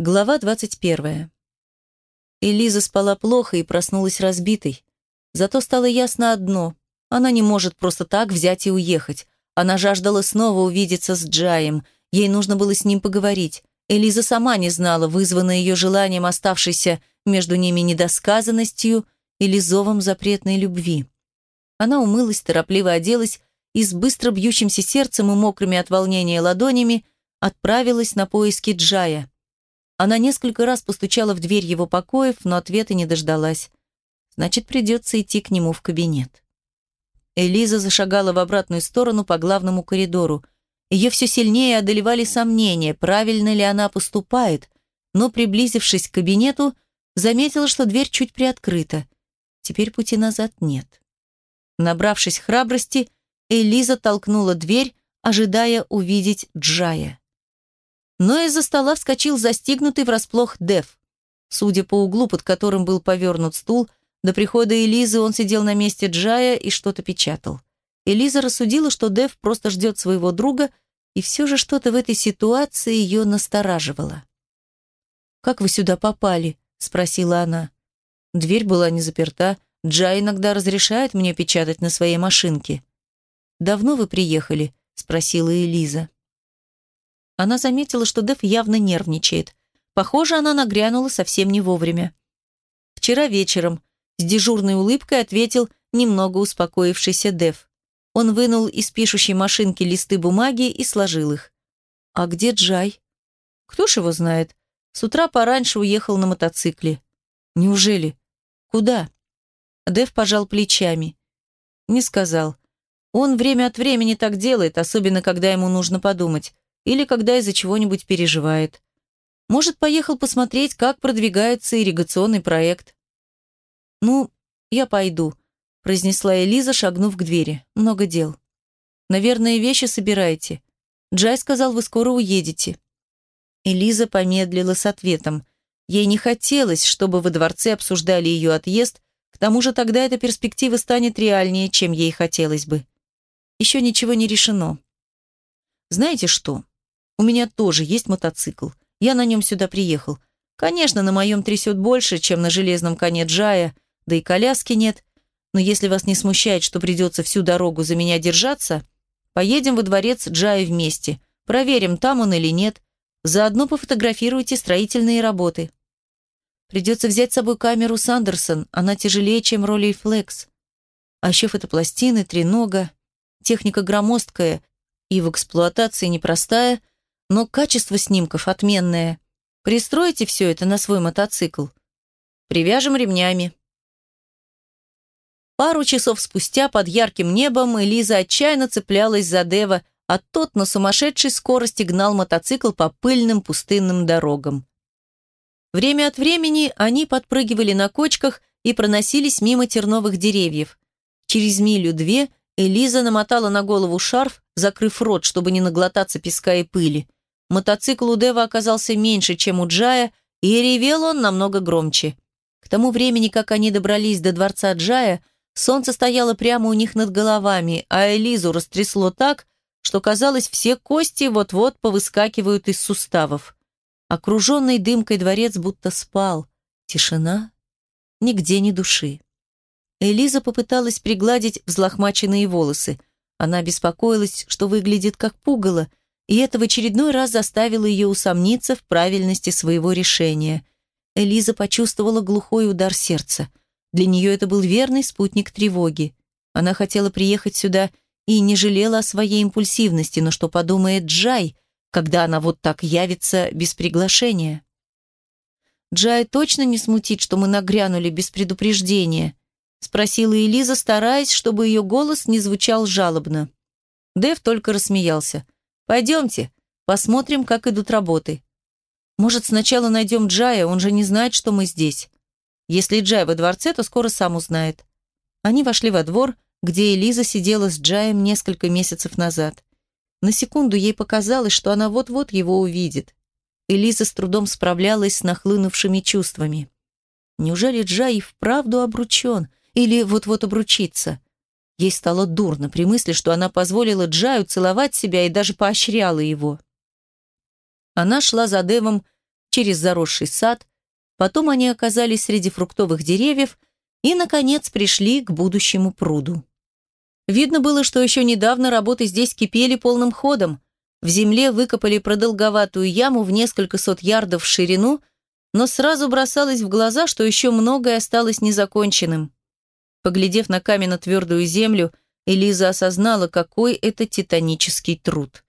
Глава 21. Элиза спала плохо и проснулась разбитой. Зато стало ясно одно. Она не может просто так взять и уехать. Она жаждала снова увидеться с Джаем. Ей нужно было с ним поговорить. Элиза сама не знала, вызванное ее желанием оставшейся между ними недосказанностью или зовом запретной любви. Она умылась, торопливо оделась и с быстро бьющимся сердцем и мокрыми от волнения ладонями отправилась на поиски Джая. Она несколько раз постучала в дверь его покоев, но ответа не дождалась. Значит, придется идти к нему в кабинет. Элиза зашагала в обратную сторону по главному коридору. Ее все сильнее одолевали сомнения, правильно ли она поступает, но, приблизившись к кабинету, заметила, что дверь чуть приоткрыта. Теперь пути назад нет. Набравшись храбрости, Элиза толкнула дверь, ожидая увидеть Джая но из-за стола вскочил застигнутый врасплох Дев. Судя по углу, под которым был повернут стул, до прихода Элизы он сидел на месте Джая и что-то печатал. Элиза рассудила, что Дев просто ждет своего друга, и все же что-то в этой ситуации ее настораживало. «Как вы сюда попали?» – спросила она. Дверь была не заперта. Джай иногда разрешает мне печатать на своей машинке. «Давно вы приехали?» – спросила Элиза. Она заметила, что Дэв явно нервничает. Похоже, она нагрянула совсем не вовремя. Вчера вечером с дежурной улыбкой ответил немного успокоившийся Дэв. Он вынул из пишущей машинки листы бумаги и сложил их. «А где Джай?» «Кто ж его знает? С утра пораньше уехал на мотоцикле». «Неужели? Куда?» Дэв пожал плечами. «Не сказал. Он время от времени так делает, особенно когда ему нужно подумать или когда из-за чего-нибудь переживает. Может, поехал посмотреть, как продвигается ирригационный проект. «Ну, я пойду», – произнесла Элиза, шагнув к двери. «Много дел». «Наверное, вещи собираете?» Джай сказал, вы скоро уедете. Элиза помедлила с ответом. Ей не хотелось, чтобы во дворце обсуждали ее отъезд, к тому же тогда эта перспектива станет реальнее, чем ей хотелось бы. Еще ничего не решено. Знаете что? У меня тоже есть мотоцикл. Я на нем сюда приехал. Конечно, на моем трясет больше, чем на железном коне Джая, да и коляски нет. Но если вас не смущает, что придется всю дорогу за меня держаться, поедем во дворец Джая вместе. Проверим, там он или нет. Заодно пофотографируйте строительные работы. Придется взять с собой камеру Сандерсон, она тяжелее, чем роли Флекс. А еще фотопластины, тренога. Техника громоздкая и в эксплуатации непростая – но качество снимков отменное. Пристройте все это на свой мотоцикл. Привяжем ремнями. Пару часов спустя под ярким небом Элиза отчаянно цеплялась за Дева, а тот на сумасшедшей скорости гнал мотоцикл по пыльным пустынным дорогам. Время от времени они подпрыгивали на кочках и проносились мимо терновых деревьев. Через милю-две Элиза намотала на голову шарф, закрыв рот, чтобы не наглотаться песка и пыли. Мотоцикл у Дева оказался меньше, чем у Джая, и ревел он намного громче. К тому времени, как они добрались до дворца Джая, солнце стояло прямо у них над головами, а Элизу растрясло так, что, казалось, все кости вот-вот повыскакивают из суставов. Окруженный дымкой дворец будто спал. Тишина. Нигде ни души. Элиза попыталась пригладить взлохмаченные волосы. Она беспокоилась, что выглядит как пугало – и это в очередной раз заставило ее усомниться в правильности своего решения. Элиза почувствовала глухой удар сердца. Для нее это был верный спутник тревоги. Она хотела приехать сюда и не жалела о своей импульсивности, но что подумает Джай, когда она вот так явится без приглашения? Джай точно не смутит, что мы нагрянули без предупреждения? Спросила Элиза, стараясь, чтобы ее голос не звучал жалобно. Дэв только рассмеялся. Пойдемте, посмотрим, как идут работы. Может, сначала найдем Джая, он же не знает, что мы здесь. Если Джай во дворце, то скоро сам узнает. Они вошли во двор, где Элиза сидела с Джаем несколько месяцев назад. На секунду ей показалось, что она вот-вот его увидит. Элиза с трудом справлялась с нахлынувшими чувствами. Неужели Джай вправду обручен? Или вот-вот обручится? Ей стало дурно при мысли, что она позволила Джаю целовать себя и даже поощряла его. Она шла за Девом через заросший сад, потом они оказались среди фруктовых деревьев и, наконец, пришли к будущему пруду. Видно было, что еще недавно работы здесь кипели полным ходом. В земле выкопали продолговатую яму в несколько сот ярдов в ширину, но сразу бросалось в глаза, что еще многое осталось незаконченным. Поглядев на каменно-твердую землю, Элиза осознала, какой это титанический труд.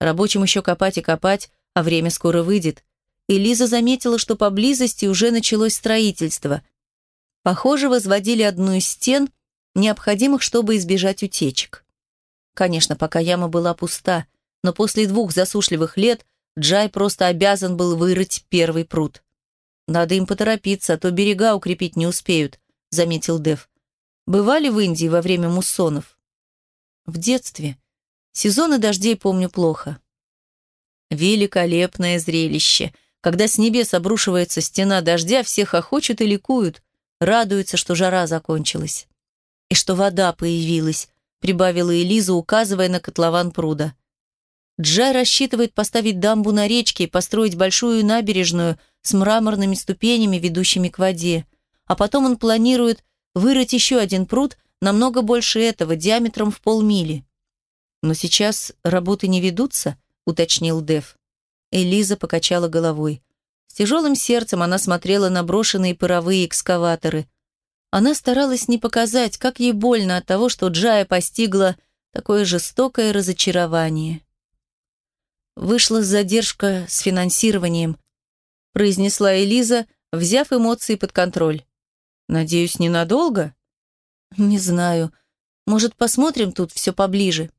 Рабочим еще копать и копать, а время скоро выйдет. Элиза заметила, что поблизости уже началось строительство. Похоже, возводили одну из стен, необходимых, чтобы избежать утечек. Конечно, пока яма была пуста, но после двух засушливых лет Джай просто обязан был вырыть первый пруд. «Надо им поторопиться, а то берега укрепить не успеют», — заметил Дев. «Бывали в Индии во время муссонов?» «В детстве. Сезоны дождей помню плохо». Великолепное зрелище. Когда с небес обрушивается стена дождя, все хохочут и ликуют, радуются, что жара закончилась. И что вода появилась, прибавила Элиза, указывая на котлован пруда. Джай рассчитывает поставить дамбу на речке и построить большую набережную с мраморными ступенями, ведущими к воде. А потом он планирует вырыть еще один пруд, намного больше этого, диаметром в полмили. Но сейчас работы не ведутся, уточнил Дев. Элиза покачала головой. С тяжелым сердцем она смотрела на брошенные паровые экскаваторы. Она старалась не показать, как ей больно от того, что Джая постигла такое жестокое разочарование. Вышла задержка с финансированием, произнесла Элиза, взяв эмоции под контроль. Надеюсь, ненадолго? Не знаю. Может, посмотрим тут все поближе.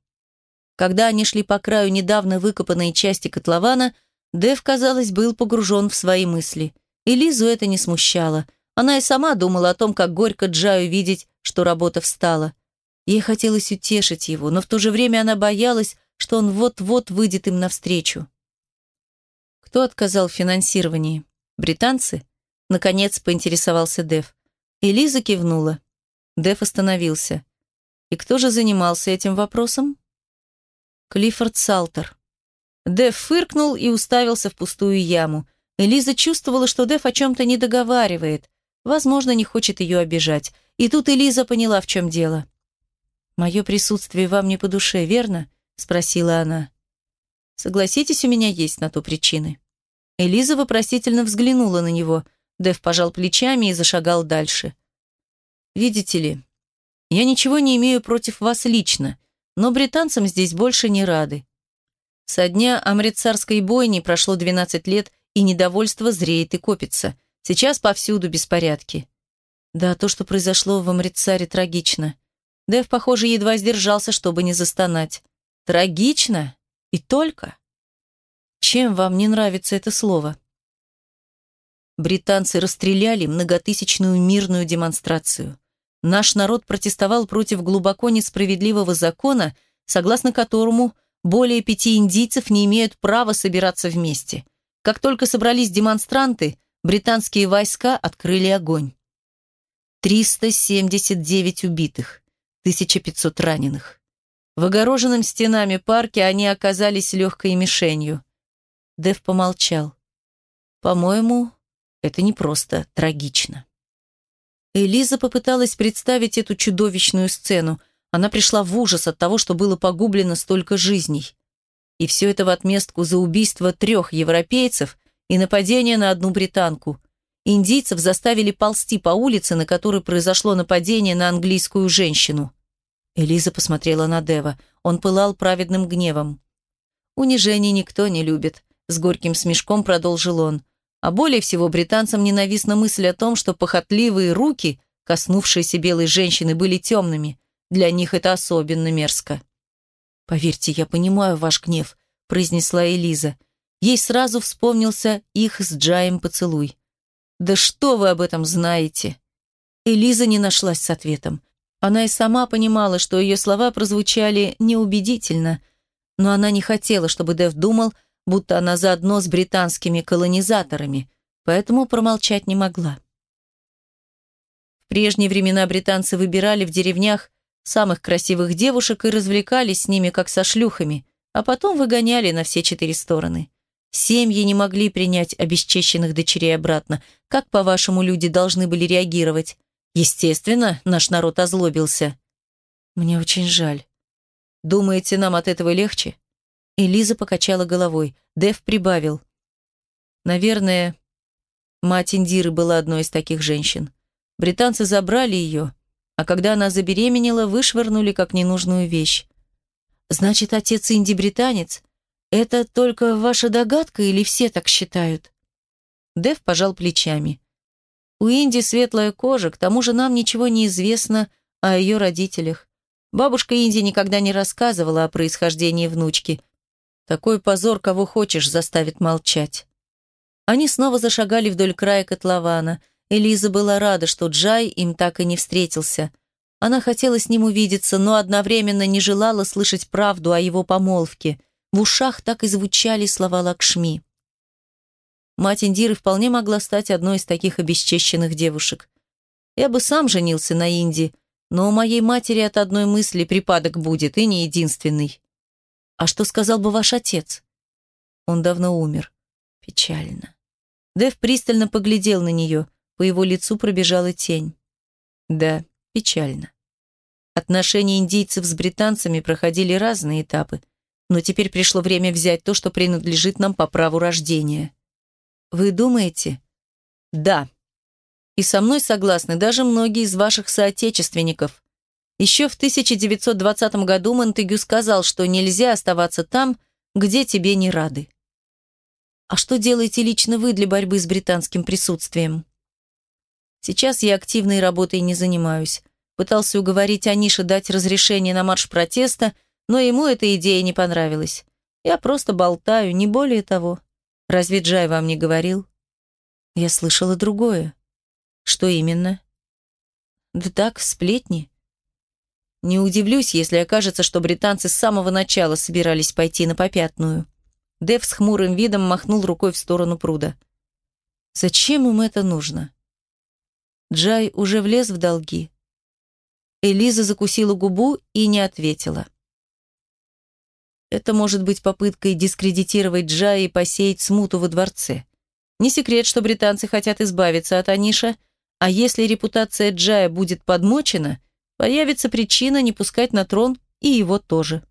Когда они шли по краю недавно выкопанной части котлована, Дэв, казалось, был погружен в свои мысли. Элизу это не смущало. Она и сама думала о том, как горько Джаю видеть, что работа встала. Ей хотелось утешить его, но в то же время она боялась, что он вот-вот выйдет им навстречу. Кто отказал в финансировании? Британцы? Наконец поинтересовался Дэв. Элиза кивнула. Дэв остановился. И кто же занимался этим вопросом? Клиффорд Салтер. Дэв фыркнул и уставился в пустую яму. Элиза чувствовала, что Дэв о чем-то не договаривает. Возможно, не хочет ее обижать. И тут Элиза поняла, в чем дело. «Мое присутствие вам не по душе, верно?» — спросила она. «Согласитесь, у меня есть на то причины». Элиза вопросительно взглянула на него. Дэв пожал плечами и зашагал дальше. «Видите ли, я ничего не имею против вас лично, но британцам здесь больше не рады. Со дня амрицарской бойни прошло 12 лет, и недовольство зреет и копится. Сейчас повсюду беспорядки. Да, то, что произошло в Амрицаре, трагично. Дэв, похоже, едва сдержался, чтобы не застонать. Трагично? И только? Чем вам не нравится это слово? Британцы расстреляли многотысячную мирную демонстрацию. Наш народ протестовал против глубоко несправедливого закона, согласно которому более пяти индийцев не имеют права собираться вместе. Как только собрались демонстранты, британские войска открыли огонь. 379 убитых, 1500 раненых. В огороженном стенами парке они оказались легкой мишенью. Дэв помолчал. «По-моему, это не просто трагично». Элиза попыталась представить эту чудовищную сцену. Она пришла в ужас от того, что было погублено столько жизней. И все это в отместку за убийство трех европейцев и нападение на одну британку. Индийцев заставили ползти по улице, на которой произошло нападение на английскую женщину. Элиза посмотрела на Дева. Он пылал праведным гневом. «Унижение никто не любит», — с горьким смешком продолжил он. А более всего британцам ненавистна мысль о том, что похотливые руки, коснувшиеся белой женщины, были темными. Для них это особенно мерзко. «Поверьте, я понимаю ваш гнев», — произнесла Элиза. Ей сразу вспомнился их с Джаем поцелуй. «Да что вы об этом знаете?» Элиза не нашлась с ответом. Она и сама понимала, что ее слова прозвучали неубедительно, но она не хотела, чтобы Дэв думал, будто она заодно с британскими колонизаторами, поэтому промолчать не могла. В прежние времена британцы выбирали в деревнях самых красивых девушек и развлекались с ними, как со шлюхами, а потом выгоняли на все четыре стороны. Семьи не могли принять обесчещенных дочерей обратно. Как, по-вашему, люди должны были реагировать? Естественно, наш народ озлобился. Мне очень жаль. Думаете, нам от этого легче? Элиза покачала головой. Дэв прибавил. Наверное, мать Индиры была одной из таких женщин. Британцы забрали ее, а когда она забеременела, вышвырнули как ненужную вещь. Значит, отец Инди британец? Это только ваша догадка или все так считают? Дэв пожал плечами. У Инди светлая кожа, к тому же нам ничего не известно о ее родителях. Бабушка Инди никогда не рассказывала о происхождении внучки. Такой позор, кого хочешь, заставит молчать. Они снова зашагали вдоль края котлована. Элиза была рада, что Джай им так и не встретился. Она хотела с ним увидеться, но одновременно не желала слышать правду о его помолвке – в ушах так и звучали слова Лакшми. Мать Индиры вполне могла стать одной из таких обесчещенных девушек. Я бы сам женился на Инди, но у моей матери от одной мысли припадок будет, и не единственный. А что сказал бы ваш отец? Он давно умер. Печально. Дэв пристально поглядел на нее, по его лицу пробежала тень. Да, печально. Отношения индийцев с британцами проходили разные этапы – но теперь пришло время взять то, что принадлежит нам по праву рождения. Вы думаете? Да. И со мной согласны даже многие из ваших соотечественников. Еще в 1920 году Монтегю сказал, что нельзя оставаться там, где тебе не рады. А что делаете лично вы для борьбы с британским присутствием? Сейчас я активной работой не занимаюсь. Пытался уговорить Аниша дать разрешение на марш протеста, но ему эта идея не понравилась. Я просто болтаю, не более того. Разве Джай вам не говорил? Я слышала другое. Что именно? Да так, сплетни. Не удивлюсь, если окажется, что британцы с самого начала собирались пойти на попятную. Дэв с хмурым видом махнул рукой в сторону пруда. Зачем им это нужно? Джай уже влез в долги. Элиза закусила губу и не ответила. Это может быть попыткой дискредитировать Джа и посеять смуту во дворце. Не секрет, что британцы хотят избавиться от Аниша, а если репутация Джая будет подмочена, появится причина не пускать на трон и его тоже.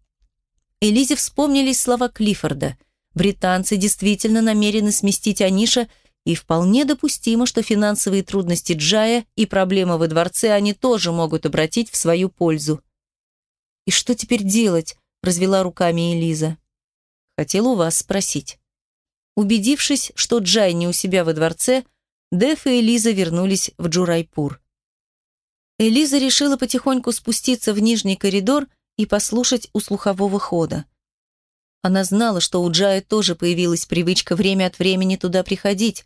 Элизе вспомнились слова Клиффорда. Британцы действительно намерены сместить Аниша, и вполне допустимо, что финансовые трудности Джая и проблемы во дворце они тоже могут обратить в свою пользу. И что теперь делать? развела руками Элиза. Хотел у вас спросить. Убедившись, что Джай не у себя во дворце, Деф и Элиза вернулись в Джурайпур. Элиза решила потихоньку спуститься в нижний коридор и послушать у слухового хода. Она знала, что у Джая тоже появилась привычка время от времени туда приходить,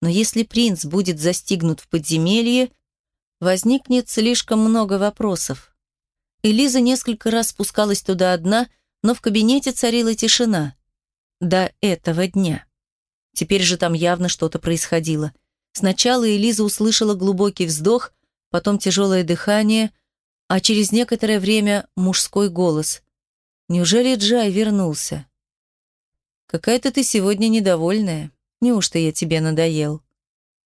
но если принц будет застигнут в подземелье, возникнет слишком много вопросов. Элиза несколько раз спускалась туда одна, но в кабинете царила тишина. До этого дня. Теперь же там явно что-то происходило. Сначала Элиза услышала глубокий вздох, потом тяжелое дыхание, а через некоторое время мужской голос. «Неужели Джай вернулся?» «Какая-то ты сегодня недовольная. Неужто я тебе надоел?»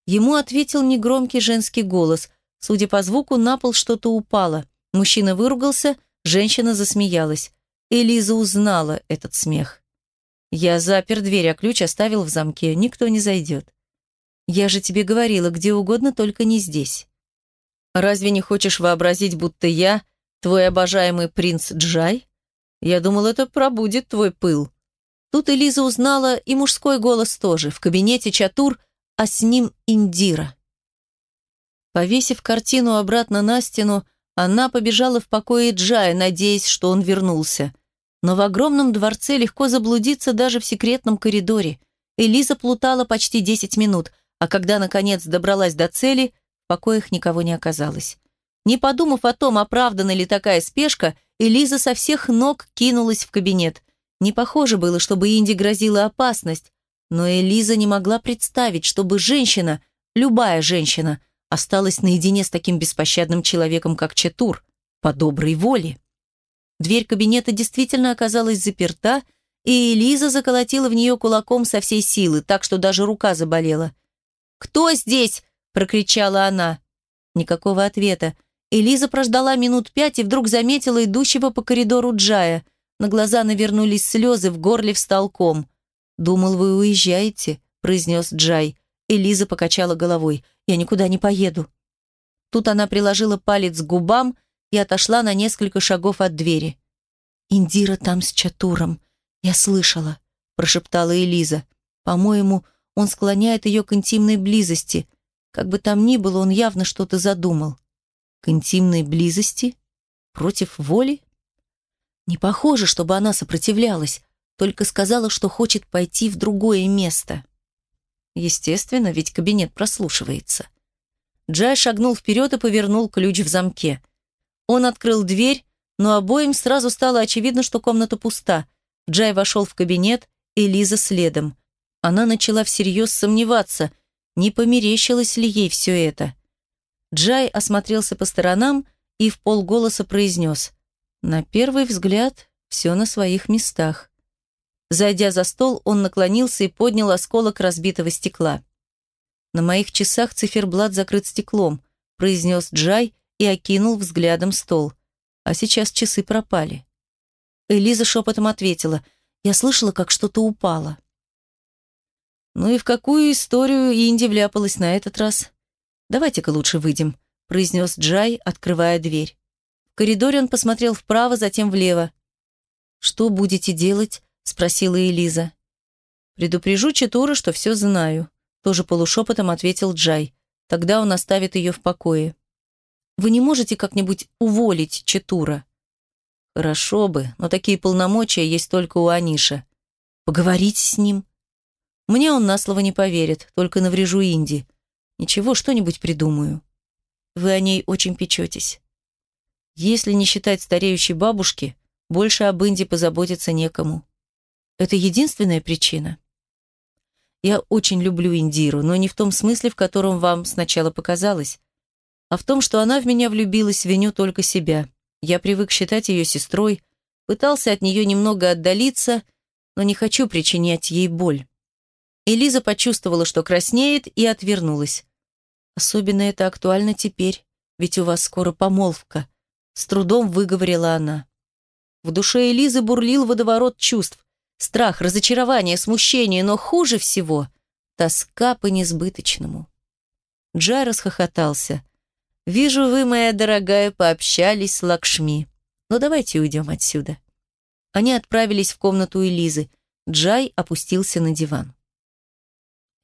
Ему ответил негромкий женский голос. Судя по звуку, на пол что-то упало. Мужчина выругался, женщина засмеялась. Элиза узнала этот смех. «Я запер дверь, а ключ оставил в замке. Никто не зайдет. Я же тебе говорила, где угодно, только не здесь. Разве не хочешь вообразить, будто я твой обожаемый принц Джай? Я думал, это пробудет твой пыл». Тут Элиза узнала и мужской голос тоже. В кабинете Чатур, а с ним Индира. Повесив картину обратно на стену, она побежала в покое Джая, надеясь, что он вернулся. Но в огромном дворце легко заблудиться даже в секретном коридоре. Элиза плутала почти 10 минут, а когда, наконец, добралась до цели, покоях никого не оказалось. Не подумав о том, оправдана ли такая спешка, Элиза со всех ног кинулась в кабинет. Не похоже было, чтобы Инди грозила опасность, но Элиза не могла представить, чтобы женщина, любая женщина, осталась наедине с таким беспощадным человеком, как Четур, по доброй воле. Дверь кабинета действительно оказалась заперта, и Элиза заколотила в нее кулаком со всей силы, так что даже рука заболела. «Кто здесь?» – прокричала она. Никакого ответа. Элиза прождала минут пять и вдруг заметила идущего по коридору Джая. На глаза навернулись слезы, в горле встал ком. «Думал, вы уезжаете», – произнес Джай. Элиза покачала головой. «Я никуда не поеду». Тут она приложила палец к губам и отошла на несколько шагов от двери. «Индира там с Чатуром. Я слышала», – прошептала Элиза. «По-моему, он склоняет ее к интимной близости. Как бы там ни было, он явно что-то задумал». «К интимной близости? Против воли?» Не похоже, чтобы она сопротивлялась, только сказала, что хочет пойти в другое место. Естественно, ведь кабинет прослушивается. Джай шагнул вперед и повернул ключ в замке. Он открыл дверь, но обоим сразу стало очевидно, что комната пуста. Джай вошел в кабинет, и Лиза следом. Она начала всерьез сомневаться, не померещилось ли ей все это. Джай осмотрелся по сторонам и в полголоса произнес «На первый взгляд все на своих местах». Зайдя за стол, он наклонился и поднял осколок разбитого стекла. «На моих часах циферблат закрыт стеклом», произнес Джай и окинул взглядом стол. А сейчас часы пропали. Элиза шепотом ответила. «Я слышала, как что-то упало». «Ну и в какую историю Инди вляпалась на этот раз? Давайте-ка лучше выйдем», произнес Джай, открывая дверь. В коридоре он посмотрел вправо, затем влево. «Что будете делать?» спросила Элиза. «Предупрежу Читура, что все знаю», тоже полушепотом ответил Джай. Тогда он оставит ее в покое. Вы не можете как-нибудь уволить Четура? Хорошо бы, но такие полномочия есть только у Аниша. Поговорите с ним. Мне он на слово не поверит, только наврежу Инди. Ничего, что-нибудь придумаю. Вы о ней очень печетесь. Если не считать стареющей бабушки, больше об Инди позаботиться некому. Это единственная причина? Я очень люблю Индиру, но не в том смысле, в котором вам сначала показалось, а в том, что она в меня влюбилась, виню только себя. Я привык считать ее сестрой, пытался от нее немного отдалиться, но не хочу причинять ей боль. Элиза почувствовала, что краснеет, и отвернулась. Особенно это актуально теперь, ведь у вас скоро помолвка. С трудом выговорила она. В душе Элизы бурлил водоворот чувств. Страх, разочарование, смущение, но хуже всего — тоска по несбыточному. Джай расхохотался. «Вижу, вы, моя дорогая, пообщались с Лакшми. Но давайте уйдем отсюда». Они отправились в комнату Элизы. Джай опустился на диван.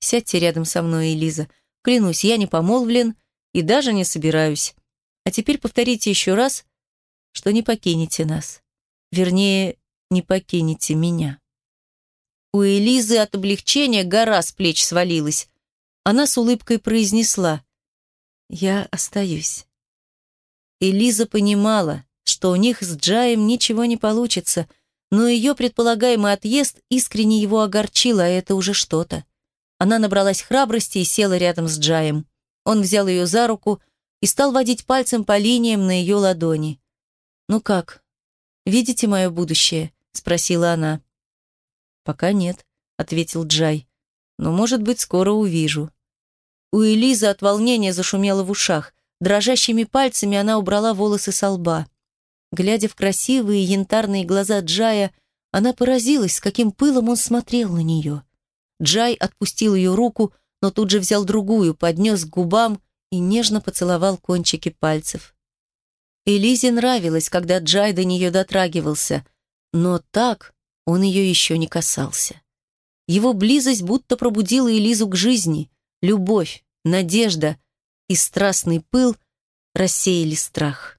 «Сядьте рядом со мной, Элиза. Клянусь, я не помолвлен и даже не собираюсь. А теперь повторите еще раз, что не покинете нас. Вернее, не покинете меня». У Элизы от облегчения гора с плеч свалилась. Она с улыбкой произнесла «Я остаюсь». Элиза понимала, что у них с Джаем ничего не получится, но ее предполагаемый отъезд искренне его огорчил, а это уже что-то. Она набралась храбрости и села рядом с Джаем. Он взял ее за руку и стал водить пальцем по линиям на ее ладони. «Ну как, видите мое будущее?» – спросила она. «Пока нет», — ответил Джай. «Но, может быть, скоро увижу». У Элизы от волнения зашумело в ушах. Дрожащими пальцами она убрала волосы со лба. Глядя в красивые янтарные глаза Джая, она поразилась, с каким пылом он смотрел на нее. Джай отпустил ее руку, но тут же взял другую, поднес к губам и нежно поцеловал кончики пальцев. Элизе нравилось, когда Джай до нее дотрагивался, но так, он ее еще не касался. Его близость будто пробудила Элизу к жизни. Любовь, надежда и страстный пыл рассеяли страх.